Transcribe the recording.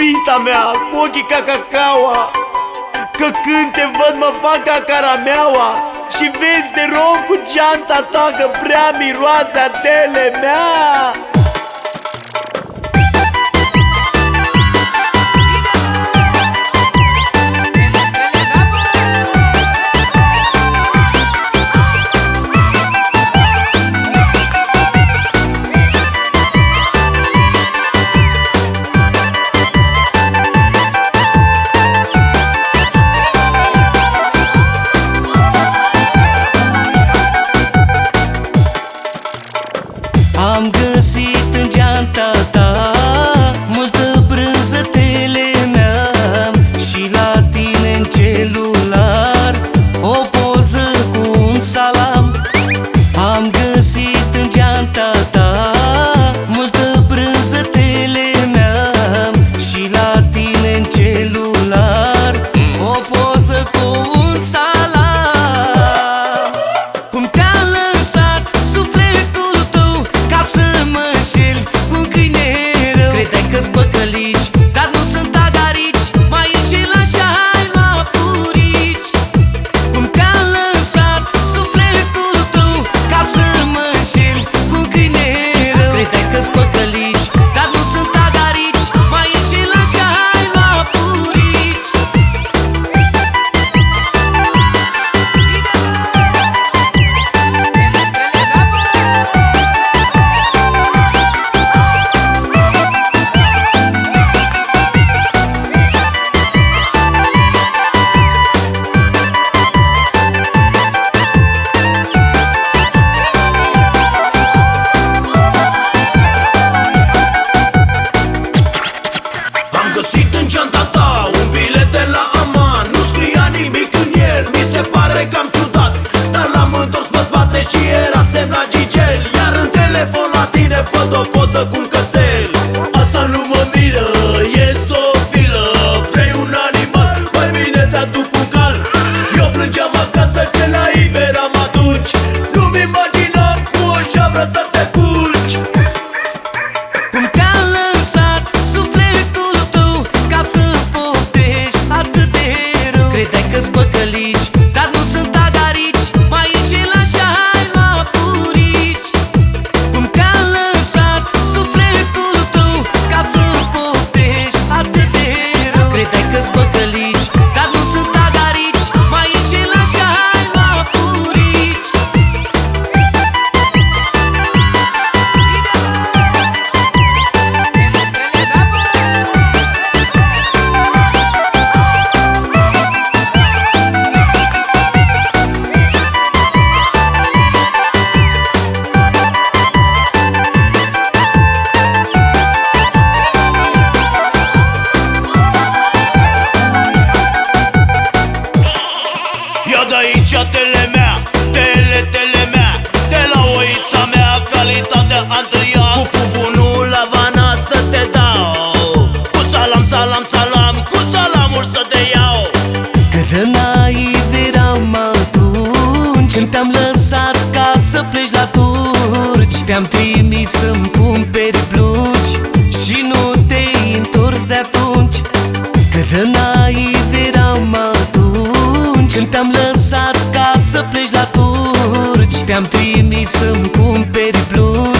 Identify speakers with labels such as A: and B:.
A: iubita mea, cu ochii ca cacaua. Că când te văd mă fac ca carameaua. Și vezi de rom cu geanta ta că prea miroase atele mea.
B: foto naiv eram atunci. Când te-am lăsat ca să pleci la turci Te-am trimis să-mi cumperi blugi Și nu te-ai întors de atunci. Cât de naiv eram atunci. Când te-am lăsat ca să pleci la turci Te-am trimis să-mi cumperi blugi